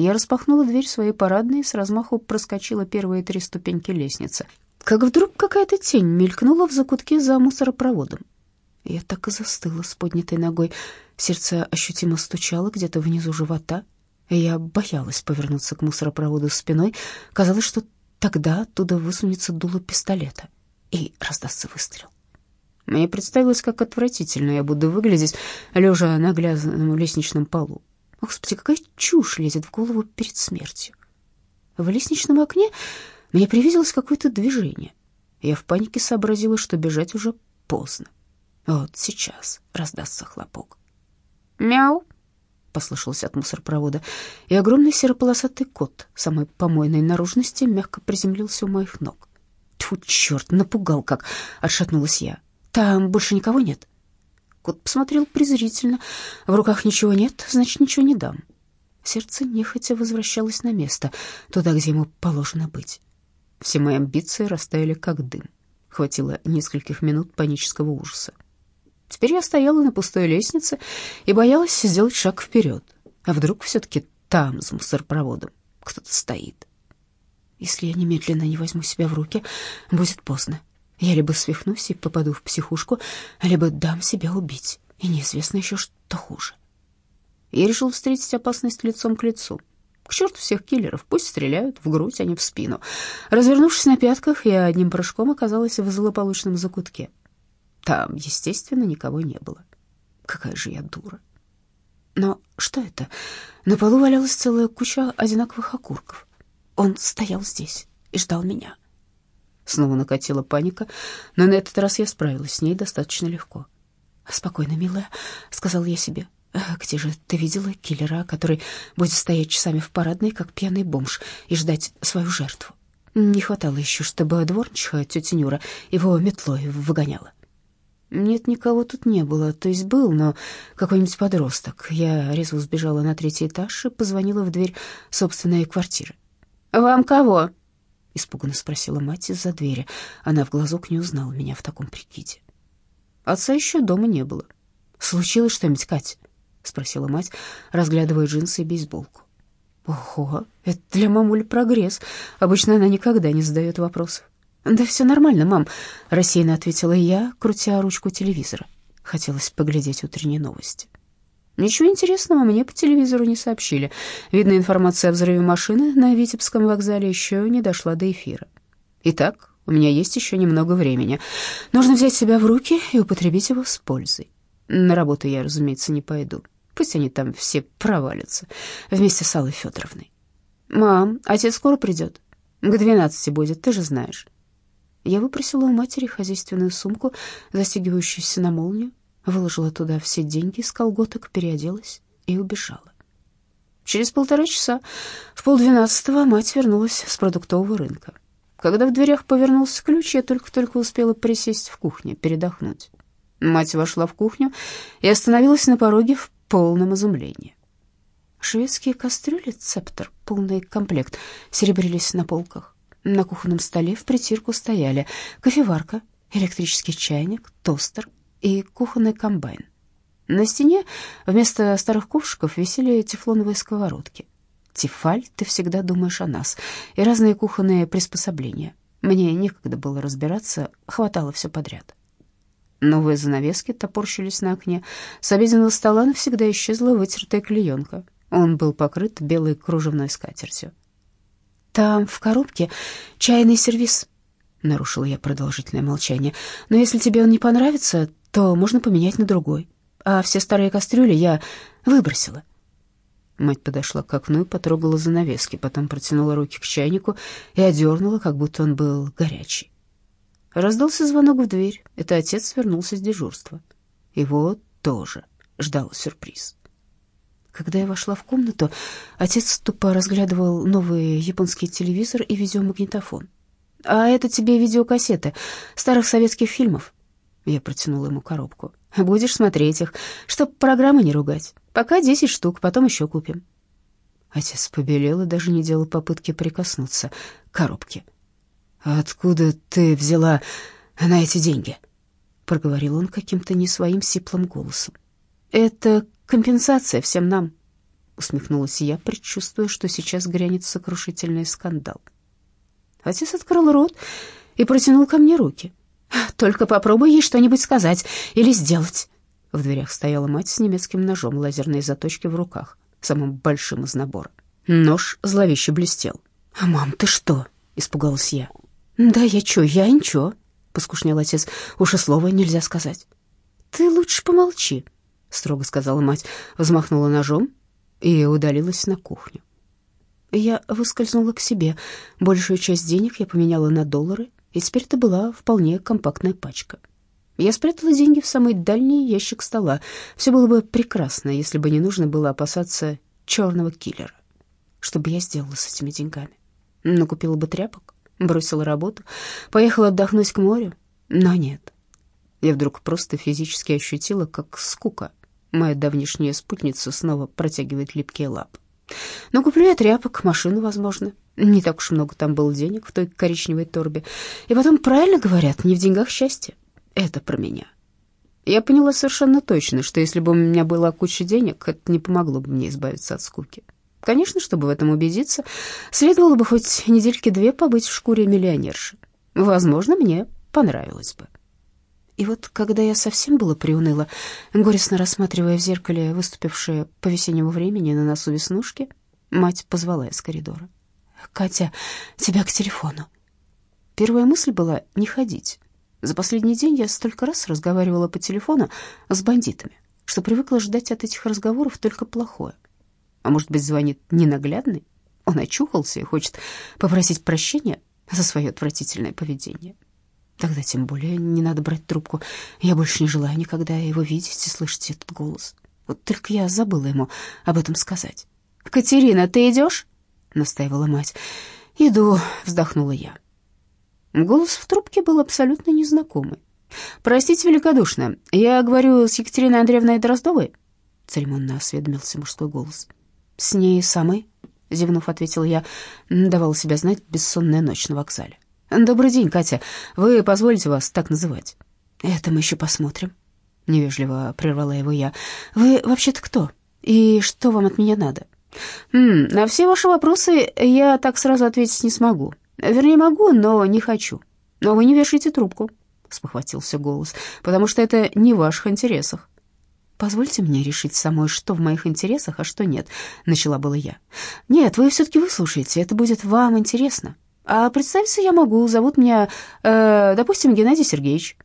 Я распахнула дверь своей парадной и с размаху проскочила первые три ступеньки лестницы. Как вдруг какая-то тень мелькнула в закутке за мусоропроводом. Я так и застыла с поднятой ногой. Сердце ощутимо стучало где-то внизу живота. Я боялась повернуться к мусоропроводу спиной. Казалось, что тогда оттуда высунется дуло пистолета и раздастся выстрел. Мне представилось, как отвратительно я буду выглядеть, лежа на грязном лестничном полу. Господи, какая чушь лезет в голову перед смертью. В лестничном окне мне привиделось какое-то движение. Я в панике сообразила, что бежать уже поздно. Вот сейчас раздастся хлопок. «Мяу!» — послышался от мусоропровода, и огромный серополосатый кот самой помойной наружности мягко приземлился у моих ног. Тьфу, черт, напугал как! — отшатнулась я. «Там больше никого нет?» Кот посмотрел презрительно. «В руках ничего нет, значит, ничего не дам». Сердце нехотя возвращалось на место, туда, где ему положено быть. Все мои амбиции растаяли, как дым. Хватило нескольких минут панического ужаса. Теперь я стояла на пустой лестнице и боялась сделать шаг вперед. А вдруг все-таки там, за мусоропроводом, кто-то стоит? Если я немедленно не возьму себя в руки, будет поздно. Я либо свихнусь и попаду в психушку, либо дам себя убить, и неизвестно еще, что хуже. Я решил встретить опасность лицом к лицу. К черту всех киллеров, пусть стреляют в грудь, а не в спину. Развернувшись на пятках, я одним прыжком оказалась в злополучном закутке. Там, естественно, никого не было. Какая же я дура. Но что это? На полу валялась целая куча одинаковых окурков. Он стоял здесь и ждал меня. Снова накатила паника, но на этот раз я справилась с ней достаточно легко. «Спокойно, милая», — сказал я себе. «Где же ты видела киллера, который будет стоять часами в парадной, как пьяный бомж, и ждать свою жертву? Не хватало еще, чтобы дворничиха тетя Нюра его метлой выгоняла». Нет, никого тут не было, то есть был, но какой-нибудь подросток. Я резво сбежала на третий этаж и позвонила в дверь собственной квартиры. «Вам кого?» — испуганно спросила мать из-за двери. Она в глазок не узнала меня в таком прикиде. Отца еще дома не было. «Случилось что-нибудь, Катя?» — спросила мать, разглядывая джинсы и бейсболку. «Ого, это для мамули прогресс. Обычно она никогда не задает вопросов. «Да все нормально, мам», — рассеянно ответила я, крутя ручку телевизора. Хотелось поглядеть утренние новости. Ничего интересного мне по телевизору не сообщили. Видно, информация о взрыве машины на Витебском вокзале еще не дошла до эфира. Итак, у меня есть еще немного времени. Нужно взять себя в руки и употребить его с пользой. На работу я, разумеется, не пойду. Пусть они там все провалятся вместе с Аллой Федоровной. «Мам, отец скоро придет?» «К двенадцати будет, ты же знаешь». Я выпросила у матери хозяйственную сумку, застегивающуюся на молнию, выложила туда все деньги с колготок, переоделась и убежала. Через полтора часа, в полдвенадцатого, мать вернулась с продуктового рынка. Когда в дверях повернулся ключ, я только-только успела присесть в кухне, передохнуть. Мать вошла в кухню и остановилась на пороге в полном изумлении. Шведские кастрюли «Цептор», полный комплект, серебрились на полках. На кухонном столе в притирку стояли кофеварка, электрический чайник, тостер и кухонный комбайн. На стене вместо старых ковшиков висели тефлоновые сковородки. Тефаль, ты всегда думаешь о нас, и разные кухонные приспособления. Мне некогда было разбираться, хватало все подряд. Новые занавески топорщились на окне. С обеденного стола навсегда исчезла вытертая клеенка. Он был покрыт белой кружевной скатертью. «Там, в коробке, чайный сервиз», — нарушила я продолжительное молчание. «Но если тебе он не понравится, то можно поменять на другой. А все старые кастрюли я выбросила». Мать подошла к окну и потрогала занавески, потом протянула руки к чайнику и одернула, как будто он был горячий. Раздался звонок в дверь. Это отец вернулся с дежурства. Его тоже ждал сюрприз. Когда я вошла в комнату, отец тупо разглядывал новый японский телевизор и видеомагнитофон. «А это тебе видеокассеты старых советских фильмов?» Я протянула ему коробку. «Будешь смотреть их, чтоб программы не ругать. Пока десять штук, потом еще купим». Отец побелел и даже не делал попытки прикоснуться к коробке. «Откуда ты взяла на эти деньги?» — проговорил он каким-то не своим сиплым голосом. «Это компенсация всем нам». усмехнулась я, предчувствуя, что сейчас грянет сокрушительный скандал. Отец открыл рот и протянул ко мне руки. «Только попробуй ей что-нибудь сказать или сделать». В дверях стояла мать с немецким ножом лазерной заточки в руках, самым большим из набора. Нож зловеще блестел. «А «Мам, ты что?» — испугалась я. «Да я чё, я ничего», — поскушнел отец. «Уж и слова нельзя сказать». «Ты лучше помолчи», — строго сказала мать, взмахнула ножом и удалилась на кухню. Я выскользнула к себе. Большую часть денег я поменяла на доллары, и теперь это была вполне компактная пачка. Я спрятала деньги в самый дальний ящик стола. Все было бы прекрасно, если бы не нужно было опасаться черного киллера. Что бы я сделала с этими деньгами? Накупила бы тряпок, бросила работу, поехала отдохнуть к морю. Но нет. Я вдруг просто физически ощутила, как скука. Моя давнишняя спутница снова протягивает липкие лапы. Но куплю я тряпок, машину, возможно. Не так уж много там было денег в той коричневой торбе. И потом, правильно говорят, не в деньгах счастье. Это про меня. Я поняла совершенно точно, что если бы у меня была куча денег, это не помогло бы мне избавиться от скуки. Конечно, чтобы в этом убедиться, следовало бы хоть недельки-две побыть в шкуре миллионерши. Возможно, мне понравилось бы. И вот, когда я совсем было приуныла, горестно рассматривая в зеркале выступившие по весеннему времени на носу веснушки, мать позвала из коридора. «Катя, тебя к телефону». Первая мысль была не ходить. За последний день я столько раз разговаривала по телефону с бандитами, что привыкла ждать от этих разговоров только плохое. А может быть, звонит ненаглядный? Он очухался и хочет попросить прощения за свое отвратительное поведение. Тогда тем более не надо брать трубку. Я больше не желаю никогда его видеть и слышать этот голос. Вот только я забыла ему об этом сказать. «Катерина, ты идешь?» — настаивала мать. «Иду», — вздохнула я. Голос в трубке был абсолютно незнакомый. «Простите великодушно, я говорю с Екатериной Андреевной Дроздовой?» Церемонно осведомился мужской голос. «С ней самой», — зевнув, ответила я, давала себя знать бессонная ночь на вокзале. «Добрый день, Катя. Вы позволите вас так называть?» «Это мы еще посмотрим», — невежливо прервала его я. «Вы вообще-то кто? И что вам от меня надо?» «М «На все ваши вопросы я так сразу ответить не смогу. Вернее, могу, но не хочу. Но вы не вешайте трубку», — спохватился голос, «потому что это не в ваших интересах. «Позвольте мне решить самой, что в моих интересах, а что нет», — начала была я. «Нет, вы все-таки выслушаете, это будет вам интересно. А представиться я могу, зовут меня, э, допустим, Геннадий Сергеевич».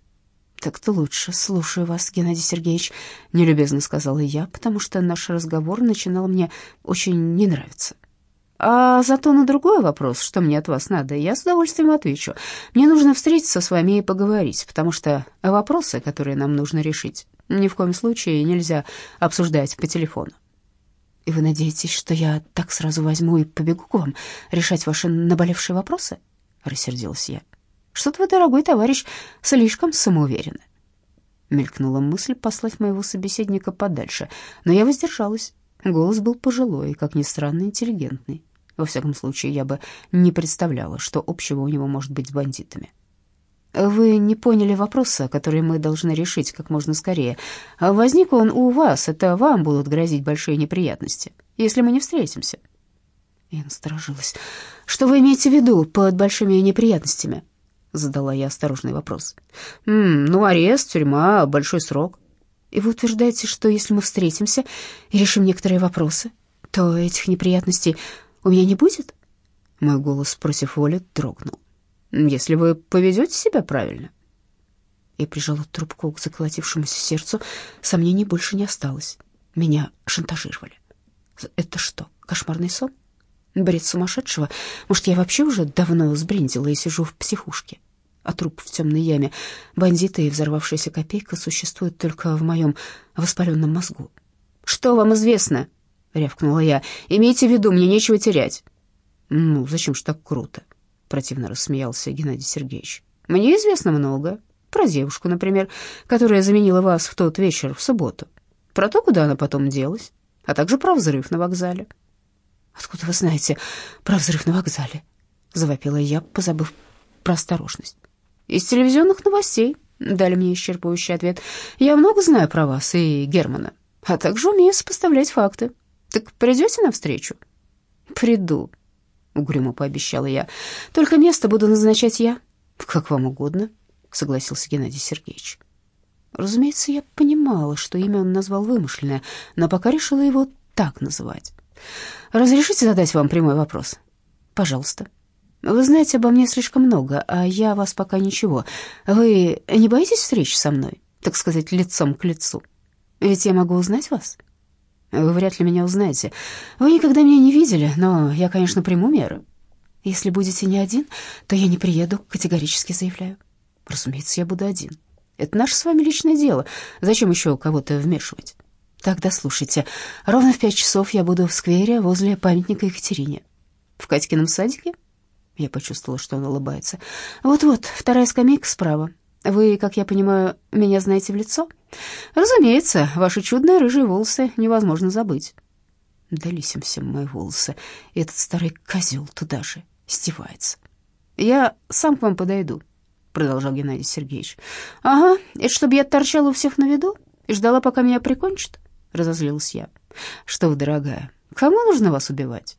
«Так-то лучше, слушаю вас, Геннадий Сергеевич», — нелюбезно сказала я, потому что наш разговор начинал мне очень не нравиться. А зато на другой вопрос, что мне от вас надо, я с удовольствием отвечу. Мне нужно встретиться с вами и поговорить, потому что вопросы, которые нам нужно решить, ни в коем случае нельзя обсуждать по телефону. И вы надеетесь, что я так сразу возьму и побегу к вам решать ваши наболевшие вопросы? Рассердилась я. Что-то вы, дорогой товарищ, слишком самоуверены. Мелькнула мысль послать моего собеседника подальше, но я воздержалась. Голос был пожилой и, как ни странно, интеллигентный. Во всяком случае, я бы не представляла, что общего у него может быть с бандитами. Вы не поняли вопроса, который мы должны решить как можно скорее. Возник он у вас, это вам будут грозить большие неприятности, если мы не встретимся. Я насторожилась. Что вы имеете в виду под большими неприятностями? Задала я осторожный вопрос. «М, ну, арест, тюрьма, большой срок. И вы утверждаете, что если мы встретимся и решим некоторые вопросы, то этих неприятностей у меня не будет? Мой голос против воли дрогнул если вы поведете себя правильно. Я прижала трубку к заколотившемуся сердцу. Сомнений больше не осталось. Меня шантажировали. Это что, кошмарный сон? Бред сумасшедшего? Может, я вообще уже давно сбрендила и сижу в психушке? А труп в темной яме, бандиты и взорвавшаяся копейка существуют только в моем воспаленном мозгу. «Что вам известно?» — рявкнула я. «Имейте в виду, мне нечего терять». «Ну, зачем ж так круто?» Противно рассмеялся Геннадий Сергеевич. Мне известно много. Про девушку, например, которая заменила вас в тот вечер в субботу. Про то, куда она потом делась, а также про взрыв на вокзале. Откуда вы знаете про взрыв на вокзале? завопила я, позабыв про осторожность. Из телевизионных новостей, дали мне исчерпывающий ответ. Я много знаю про вас и Германа, а также умею сопоставлять факты. Так придете навстречу?» «Приду», — угрюмо пообещала я. «Только место буду назначать я». «Как вам угодно», — согласился Геннадий Сергеевич. Разумеется, я понимала, что имя он назвал вымышленное, но пока решила его так называть. «Разрешите задать вам прямой вопрос?» «Пожалуйста». «Вы знаете обо мне слишком много, а я вас пока ничего. Вы не боитесь встречи со мной, так сказать, лицом к лицу? Ведь я могу узнать вас?» «Вы вряд ли меня узнаете. Вы никогда меня не видели, но я, конечно, приму меры». «Если будете не один, то я не приеду, категорически заявляю». «Разумеется, я буду один». Это наше с вами личное дело. Зачем еще кого-то вмешивать? Тогда слушайте. Ровно в пять часов я буду в сквере возле памятника Екатерине. В Катькином садике? Я почувствовала, что он улыбается. Вот-вот, вторая скамейка справа. Вы, как я понимаю, меня знаете в лицо? Разумеется, ваши чудные рыжие волосы невозможно забыть. Дались им всем мои волосы. И этот старый козел туда же издевается. Я сам к вам подойду продолжал Геннадий Сергеевич. «Ага, это чтобы я торчала у всех на виду и ждала, пока меня прикончат?» — разозлилась я. «Что вы, дорогая, кому нужно вас убивать?»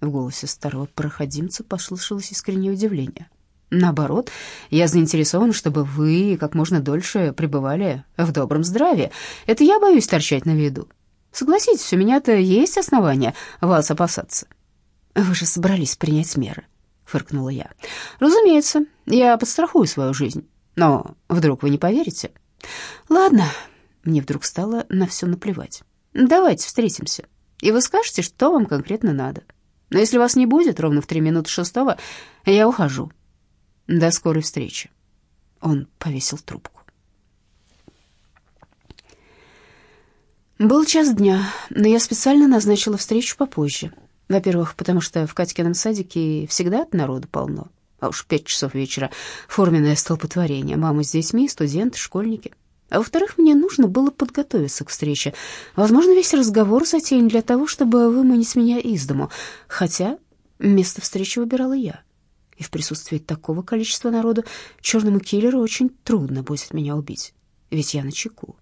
В голосе старого проходимца послышалось искреннее удивление. «Наоборот, я заинтересован, чтобы вы как можно дольше пребывали в добром здравии. Это я боюсь торчать на виду. Согласитесь, у меня-то есть основания вас опасаться». «Вы же собрались принять меры», фыркнула я. Разумеется, я подстрахую свою жизнь. Но вдруг вы не поверите? Ладно, мне вдруг стало на все наплевать. Давайте встретимся, и вы скажете, что вам конкретно надо. Но если вас не будет ровно в три минуты шестого, я ухожу. До скорой встречи. Он повесил трубку. Был час дня, но я специально назначила встречу попозже. Во-первых, потому что в Катькином садике всегда от народу полно. А уж пять часов вечера — форменное столпотворение. Мама с детьми, студенты, школьники. А во-вторых, мне нужно было подготовиться к встрече. Возможно, весь разговор затеян для того, чтобы выманить меня из дому. Хотя место встречи выбирала я. И в присутствии такого количества народу черному киллеру очень трудно будет меня убить. Ведь я на чеку.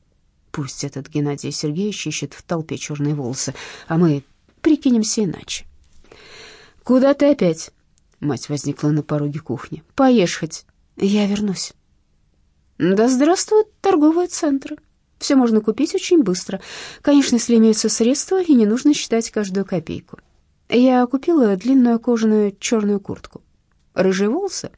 Пусть этот Геннадий Сергеевич ищет в толпе черные волосы, а мы Прикинемся иначе. «Куда ты опять?» Мать возникла на пороге кухни. «Поешь хоть. Я вернусь». «Да здравствуют торговые центры. Все можно купить очень быстро. Конечно, если имеются средства, и не нужно считать каждую копейку. Я купила длинную кожаную черную куртку. Рыжие волосы.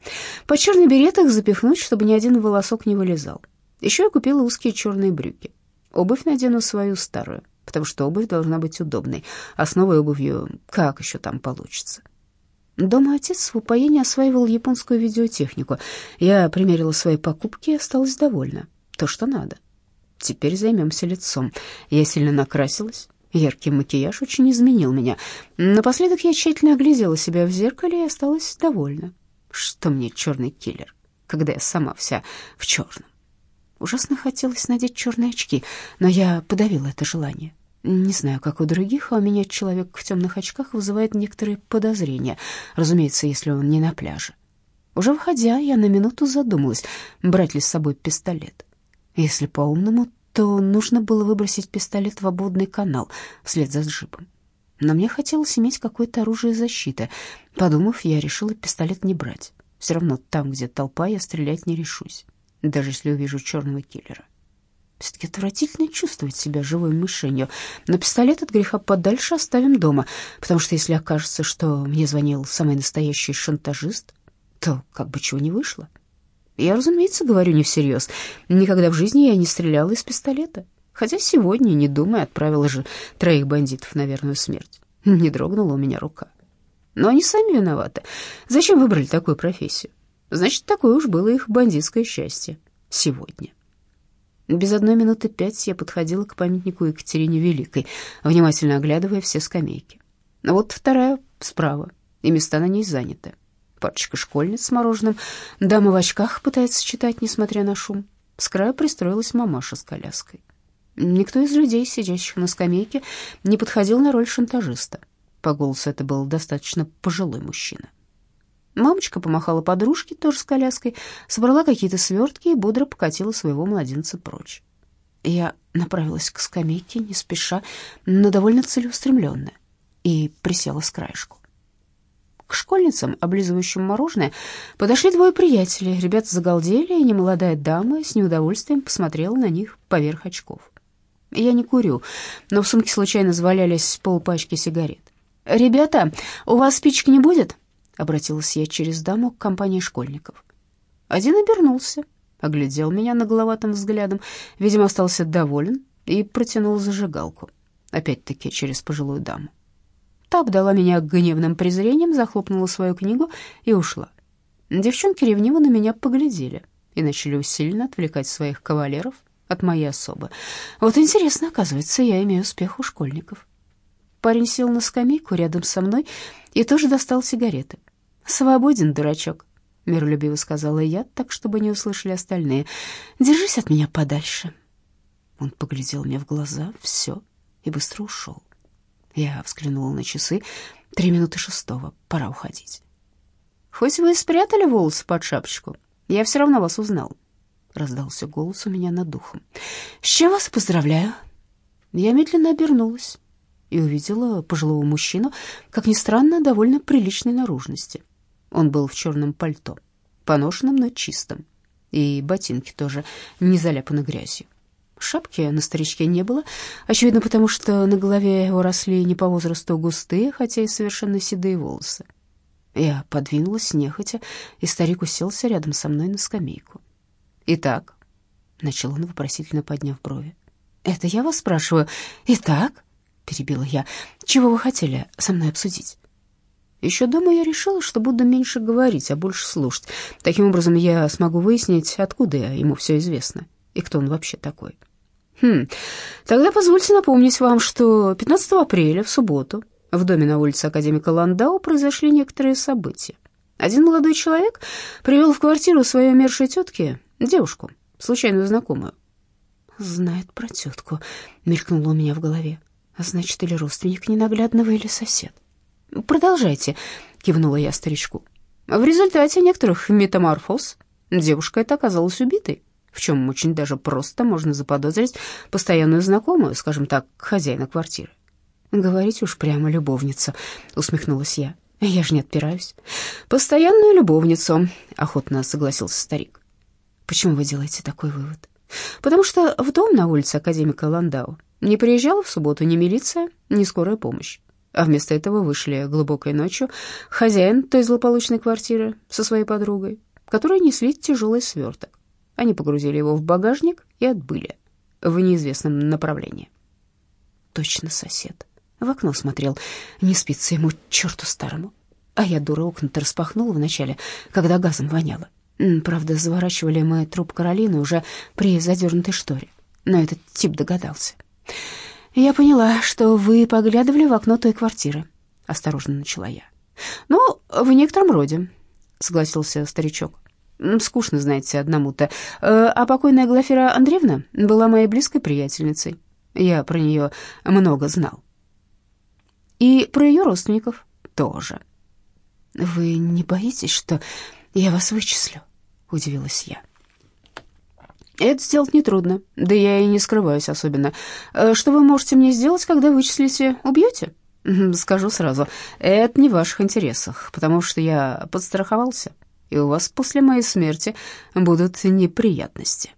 Под черный берет их запихнуть, чтобы ни один волосок не вылезал. Еще я купила узкие черные брюки. Обувь надену свою старую потому что обувь должна быть удобной, а с новой обувью как еще там получится. Дома отец в упоении осваивал японскую видеотехнику. Я примерила свои покупки и осталась довольна. То, что надо. Теперь займемся лицом. Я сильно накрасилась. Яркий макияж очень изменил меня. Напоследок я тщательно оглядела себя в зеркале и осталась довольна. Что мне черный киллер, когда я сама вся в черном. Ужасно хотелось надеть черные очки, но я подавила это желание. Не знаю, как у других, а у меня человек в темных очках вызывает некоторые подозрения, разумеется, если он не на пляже. Уже выходя, я на минуту задумалась, брать ли с собой пистолет. Если по-умному, то нужно было выбросить пистолет в обводный канал вслед за джипом. Но мне хотелось иметь какое-то оружие защиты. Подумав, я решила пистолет не брать. Все равно там, где толпа, я стрелять не решусь даже если увижу черного киллера. Все-таки отвратительно чувствовать себя живой мишенью, но пистолет от греха подальше оставим дома, потому что если окажется, что мне звонил самый настоящий шантажист, то как бы чего не вышло. Я, разумеется, говорю не всерьез. Никогда в жизни я не стреляла из пистолета. Хотя сегодня, не думая, отправила же троих бандитов на верную смерть. Не дрогнула у меня рука. Но они сами виноваты. Зачем выбрали такую профессию? Значит, такое уж было их бандитское счастье сегодня. Без одной минуты пять я подходила к памятнику Екатерине Великой, внимательно оглядывая все скамейки. Вот вторая справа, и места на ней заняты. Парочка школьниц с мороженым, дама в очках пытается читать, несмотря на шум. С края пристроилась мамаша с коляской. Никто из людей, сидящих на скамейке, не подходил на роль шантажиста. По голосу это был достаточно пожилой мужчина. Мамочка помахала подружке, тоже с коляской, собрала какие-то свертки и бодро покатила своего младенца прочь. Я направилась к скамейке, не спеша, но довольно целеустремленно, и присела с краешку. К школьницам, облизывающим мороженое, подошли двое приятелей. Ребята загалдели, и немолодая дама с неудовольствием посмотрела на них поверх очков. Я не курю, но в сумке случайно завалялись полпачки сигарет. «Ребята, у вас спичек не будет?» — обратилась я через даму к компании школьников. Один обернулся, оглядел меня нагловатым взглядом, видимо, остался доволен и протянул зажигалку, опять-таки через пожилую даму. Та обдала меня гневным презрением, захлопнула свою книгу и ушла. Девчонки ревниво на меня поглядели и начали усиленно отвлекать своих кавалеров от моей особы. Вот интересно, оказывается, я имею успех у школьников. Парень сел на скамейку рядом со мной и тоже достал сигареты. «Свободен, дурачок», — миролюбиво сказала я, так, чтобы не услышали остальные. «Держись от меня подальше». Он поглядел мне в глаза, все, и быстро ушел. Я взглянула на часы. Три минуты шестого, пора уходить. «Хоть вы и спрятали волосы под шапочку, я все равно вас узнал», — раздался голос у меня над духом. «С чем вас поздравляю?» Я медленно обернулась и увидела пожилого мужчину, как ни странно, довольно приличной наружности. Он был в черном пальто, поношенном, но чистом, и ботинки тоже не заляпаны грязью. Шапки на старичке не было, очевидно, потому что на голове его росли не по возрасту густые, хотя и совершенно седые волосы. Я подвинулась нехотя, и старик уселся рядом со мной на скамейку. «Итак?» — начал он, вопросительно подняв брови. «Это я вас спрашиваю. Итак?» — перебила я. «Чего вы хотели со мной обсудить?» Еще дома я решила, что буду меньше говорить, а больше слушать. Таким образом, я смогу выяснить, откуда ему все известно и кто он вообще такой. Хм, тогда позвольте напомнить вам, что 15 апреля, в субботу, в доме на улице Академика Ландау произошли некоторые события. Один молодой человек привел в квартиру своей умершей тетки девушку, случайную знакомую. «Знает про тетку», — мелькнуло у меня в голове. «А значит, или родственник ненаглядного, или сосед». «Продолжайте», — кивнула я старичку. В результате некоторых метаморфоз девушка эта оказалась убитой в чем очень даже просто можно заподозрить постоянную знакомую, скажем так, хозяина квартиры. «Говорить уж прямо любовница», — усмехнулась я. «Я же не отпираюсь». «Постоянную любовницу», — охотно согласился старик. «Почему вы делаете такой вывод?» «Потому что в дом на улице академика Ландау не приезжала в субботу ни милиция, ни скорая помощь. А вместо этого вышли глубокой ночью хозяин той злополучной квартиры со своей подругой, которые несли тяжелый сверток. Они погрузили его в багажник и отбыли в неизвестном направлении. Точно сосед. В окно смотрел. Не спится ему, черту старому. А я, дура, окна-то распахнула вначале, когда газом воняло. Правда, заворачивали мы труп Каролины уже при задернутой шторе. Но этот тип догадался. «Я поняла, что вы поглядывали в окно той квартиры», — осторожно начала я. «Ну, в некотором роде», — согласился старичок. Скучно, знаете, одному-то. Э, а покойная Глафира Андреевна была моей близкой приятельницей. Я про нее много знал. И про ее родственников тоже. «Вы не боитесь, что я вас вычислю?» — удивилась я. «Это сделать нетрудно, да я и не скрываюсь особенно. Э, что вы можете мне сделать, когда вычислите? Убьете?» «Скажу сразу, это не в ваших интересах, потому что я подстраховался» и у вас после моей смерти будут неприятности».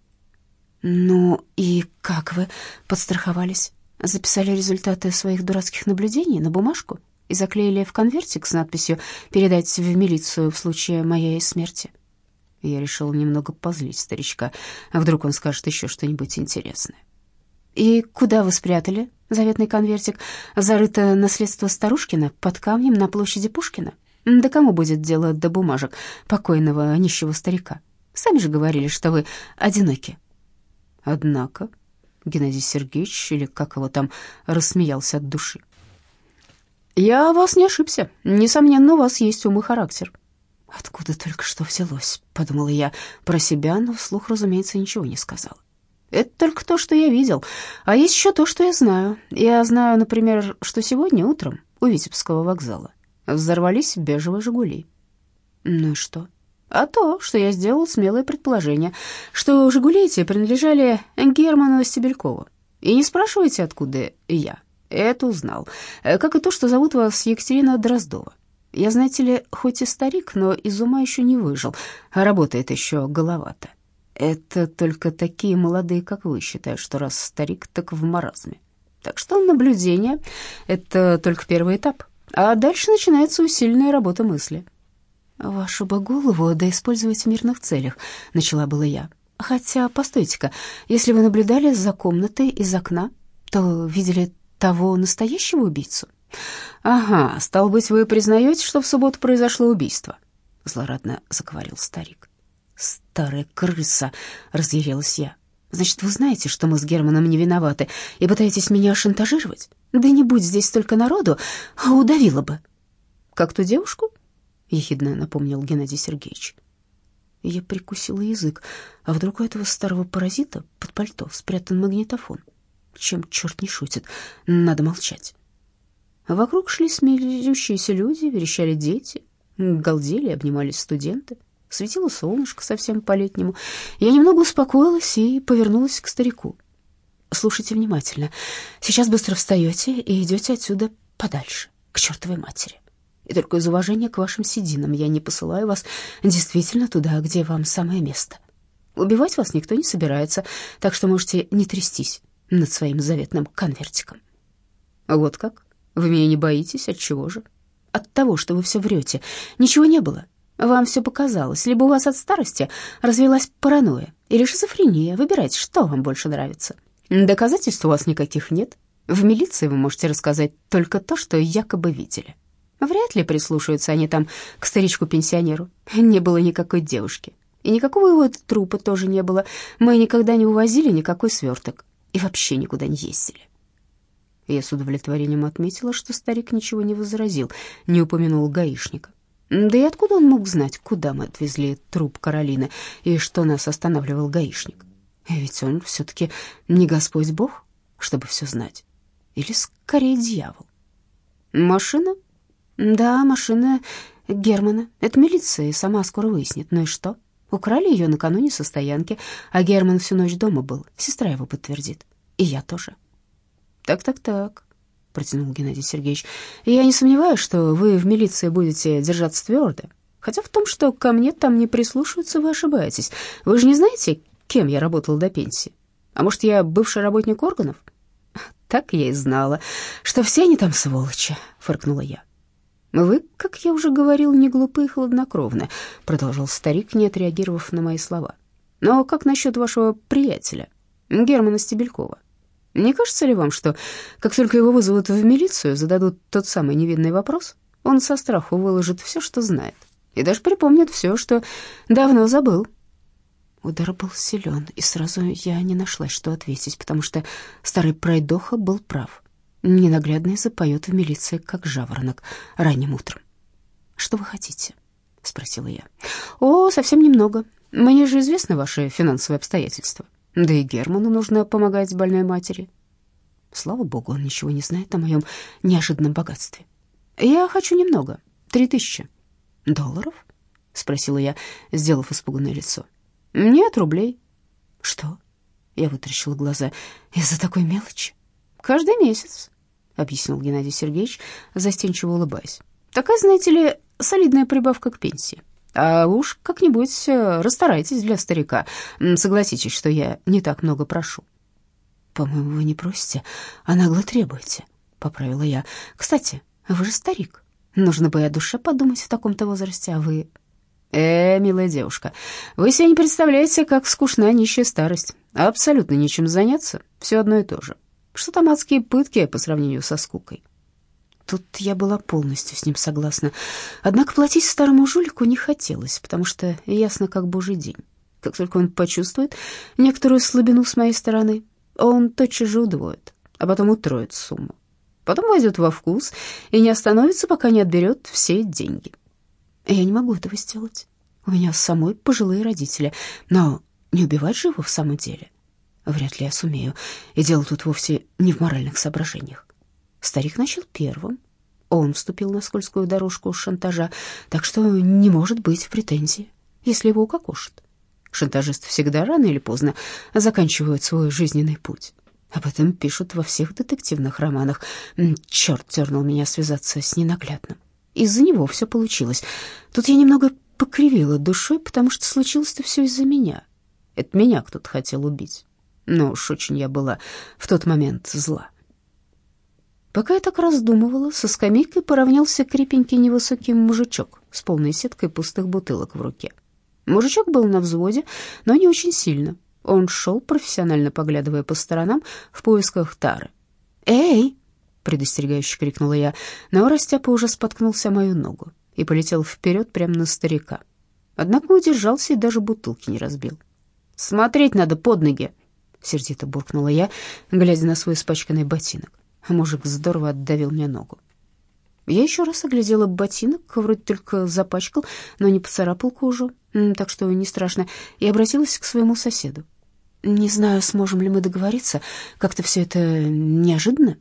«Ну и как вы подстраховались? Записали результаты своих дурацких наблюдений на бумажку и заклеили в конвертик с надписью «Передать в милицию в случае моей смерти»?» Я решил немного позлить старичка, а вдруг он скажет еще что-нибудь интересное. «И куда вы спрятали заветный конвертик? Зарыто наследство Старушкина под камнем на площади Пушкина?» Да кому будет дело до бумажек покойного нищего старика? Сами же говорили, что вы одиноки. Однако Геннадий Сергеевич, или как его там, рассмеялся от души. «Я вас не ошибся. Несомненно, у вас есть ум и характер». «Откуда только что взялось?» — подумала я про себя, но вслух, разумеется, ничего не сказала. «Это только то, что я видел. А есть еще то, что я знаю. Я знаю, например, что сегодня утром у Витебского вокзала взорвались бежевые «Жигули». Ну и что? а то, что я сделал смелое предположение, что «Жигули» эти принадлежали Герману Стебелькову. И не спрашивайте, откуда я. Это узнал. Э, как и то, что зовут вас Екатерина Дроздова. Я, знаете ли, хоть и старик, но из ума еще не выжил, работает еще головато. Это только такие молодые, как вы, считают, что раз старик, так в маразме. Так что наблюдение — это только первый этап, а дальше начинается усиленная работа мысли. «Вашу бы голову да использовать в мирных целях», — начала была я. «Хотя, постойте-ка, если вы наблюдали за комнатой из окна, то видели того настоящего убийцу?» «Ага, стал быть, вы признаете, что в субботу произошло убийство?» — злорадно заговорил старик. «Старая крыса!» — разъярилась я. «Значит, вы знаете, что мы с Германом не виноваты, и пытаетесь меня шантажировать? Да не будь здесь столько народу, а удавила бы». «Как ту девушку?» — ехидно напомнил Геннадий Сергеевич. Я прикусила язык, а вдруг у этого старого паразита под пальто спрятан магнитофон. Чем черт не шутит, надо молчать. Вокруг шли смеющиеся люди, верещали дети, галдели, обнимались студенты. Светило солнышко совсем по-летнему. Я немного успокоилась и повернулась к старику. «Слушайте внимательно. Сейчас быстро встаете и идете отсюда подальше, к чертовой матери. И только из уважения к вашим сединам я не посылаю вас действительно туда, где вам самое место. Убивать вас никто не собирается, так что можете не трястись над своим заветным конвертиком. Вот как? Вы меня не боитесь? От чего же? От того, что вы все врете. Ничего не было. Вам все показалось. Либо у вас от старости развелась паранойя или шизофрения. Выбирайте, что вам больше нравится. Доказательств у вас никаких нет. В милиции вы можете рассказать только то, что якобы видели. Вряд ли прислушаются они там к старичку-пенсионеру. Не было никакой девушки. И никакого его трупа тоже не было. Мы никогда не увозили никакой сверток. И вообще никуда не ездили. Я с удовлетворением отметила, что старик ничего не возразил, не упомянул гаишника. Да и откуда он мог знать, куда мы отвезли труп Каролины и что нас останавливал гаишник? Ведь он все-таки не Господь Бог, чтобы все знать. Или скорее дьявол. Машина да, машина Германа. Это милиция, и сама скоро выяснит. Ну и что? Украли ее накануне со стоянки, а Герман всю ночь дома был. Сестра его подтвердит. И я тоже. Так-так-так, протянул Геннадий Сергеевич. Я не сомневаюсь, что вы в милиции будете держаться твердо. Хотя в том, что ко мне там не прислушиваются, вы ошибаетесь. Вы же не знаете, кем я работал до пенсии? А может, я бывший работник органов? Так я и знала, что все они там сволочи, фыркнула я. «Вы, как я уже говорил, не глупы и хладнокровны», — продолжал старик, не отреагировав на мои слова. «Но как насчет вашего приятеля, Германа Стебелькова? Не кажется ли вам, что как только его вызовут в милицию, зададут тот самый невинный вопрос, он со страху выложит все, что знает, и даже припомнит все, что давно забыл?» Удар был силен, и сразу я не нашла, что ответить, потому что старый пройдоха был прав. Ненаглядный запоет в милиции, как жаворонок, ранним утром. «Что вы хотите?» — спросила я. «О, совсем немного. Мне же известны ваши финансовые обстоятельства. Да и Герману нужно помогать больной матери». Слава богу, он ничего не знает о моем неожиданном богатстве. «Я хочу немного. Три тысячи». «Долларов?» — спросила я, сделав испуганное лицо. «Нет, рублей». «Что?» — я вытаращила глаза. «Из-за такой мелочи?» «Каждый месяц», — объяснил Геннадий Сергеевич, застенчиво улыбаясь. «Такая, знаете ли, солидная прибавка к пенсии. А уж как-нибудь э, расстарайтесь для старика. Согласитесь, что я не так много прошу». «По-моему, вы не просите, а нагло требуете», — поправила я. «Кстати, вы же старик. Нужно бы и о душе подумать в таком-то возрасте, а вы...» «Э, милая девушка, вы себе не представляете, как скучна нищая старость. Абсолютно нечем заняться, все одно и то же. Что там адские пытки по сравнению со скукой? Тут я была полностью с ним согласна. Однако платить старому жулику не хотелось, потому что ясно как божий день. Как только он почувствует некоторую слабину с моей стороны, он тотчас же удвоит, а потом утроит сумму. Потом войдет во вкус и не остановится, пока не отберет все деньги. Я не могу этого сделать. У меня самой пожилые родители, но не убивать же его в самом деле. Вряд ли я сумею. И дело тут вовсе не в моральных соображениях. Старик начал первым. Он вступил на скользкую дорожку шантажа, так что не может быть в претензии. если его укокошат. Шантажисты всегда рано или поздно заканчивают свой жизненный путь. Об этом пишут во всех детективных романах. Черт дернул меня связаться с ненаглядным. Из-за него все получилось. Тут я немного покривила душой, потому что случилось-то все из-за меня. Это меня кто-то хотел убить. Но уж очень я была в тот момент зла. Пока я так раздумывала, со скамейкой поравнялся крепенький невысокий мужичок с полной сеткой пустых бутылок в руке. Мужичок был на взводе, но не очень сильно. Он шел, профессионально поглядывая по сторонам, в поисках тары. «Эй!» — предостерегающе крикнула я, но Растяпа уже споткнулся мою ногу и полетел вперед прямо на старика. Однако удержался и даже бутылки не разбил. «Смотреть надо под ноги!» — сердито буркнула я, глядя на свой испачканный ботинок. Мужик здорово отдавил мне ногу. Я еще раз оглядела ботинок, вроде только запачкал, но не поцарапал кожу, так что не страшно, и обратилась к своему соседу. «Не знаю, сможем ли мы договориться, как-то все это неожиданно».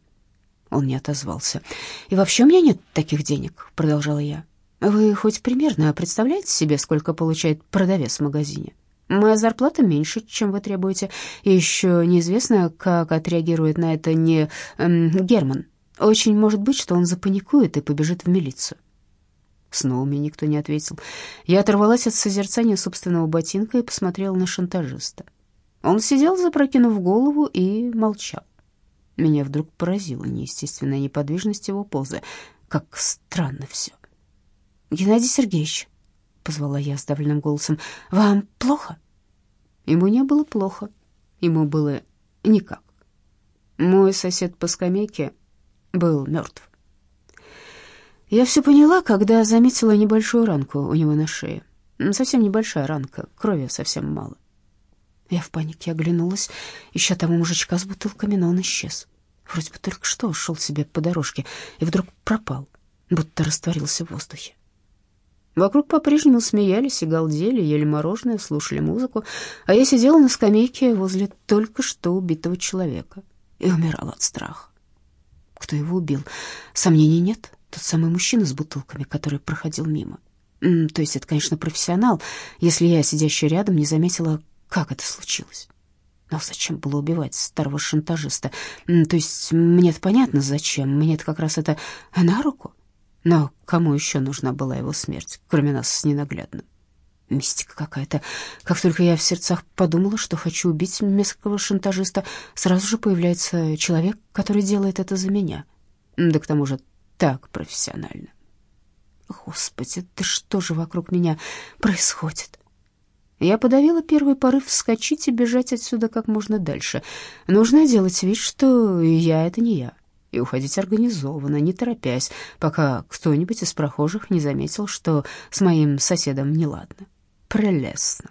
Он не отозвался. «И вообще у меня нет таких денег», — продолжала я. «Вы хоть примерно представляете себе, сколько получает продавец в магазине? Моя зарплата меньше, чем вы требуете, еще неизвестно, как отреагирует на это не эм, Герман. Очень может быть, что он запаникует и побежит в милицию. Снова мне никто не ответил. Я оторвалась от созерцания собственного ботинка и посмотрела на шантажиста. Он сидел, запрокинув голову, и молчал. Меня вдруг поразила неестественная неподвижность его позы. Как странно все. «Геннадий Сергеевич», — позвала я сдавленным голосом, — «вам плохо?» Ему не было плохо, ему было никак. Мой сосед по скамейке был мертв. Я все поняла, когда заметила небольшую ранку у него на шее. Совсем небольшая ранка, крови совсем мало. Я в панике оглянулась, ища того мужичка с бутылками, но он исчез. Вроде бы только что шел себе по дорожке и вдруг пропал, будто растворился в воздухе. Вокруг по-прежнему смеялись и галдели, ели мороженое, слушали музыку, а я сидела на скамейке возле только что убитого человека и умирала от страха. Кто его убил? Сомнений нет. Тот самый мужчина с бутылками, который проходил мимо. То есть это, конечно, профессионал, если я, сидящая рядом, не заметила, как это случилось. Но зачем было убивать старого шантажиста? То есть мне-то понятно, зачем. Мне-то как раз это на руку. Но кому еще нужна была его смерть, кроме нас с ненаглядным? Мистика какая-то. Как только я в сердцах подумала, что хочу убить мерзкого шантажиста, сразу же появляется человек, который делает это за меня. Да к тому же так профессионально. Господи, да что же вокруг меня происходит? Я подавила первый порыв вскочить и бежать отсюда как можно дальше. Нужно делать вид, что я — это не я, и уходить организованно, не торопясь, пока кто-нибудь из прохожих не заметил, что с моим соседом неладно. Прелестно.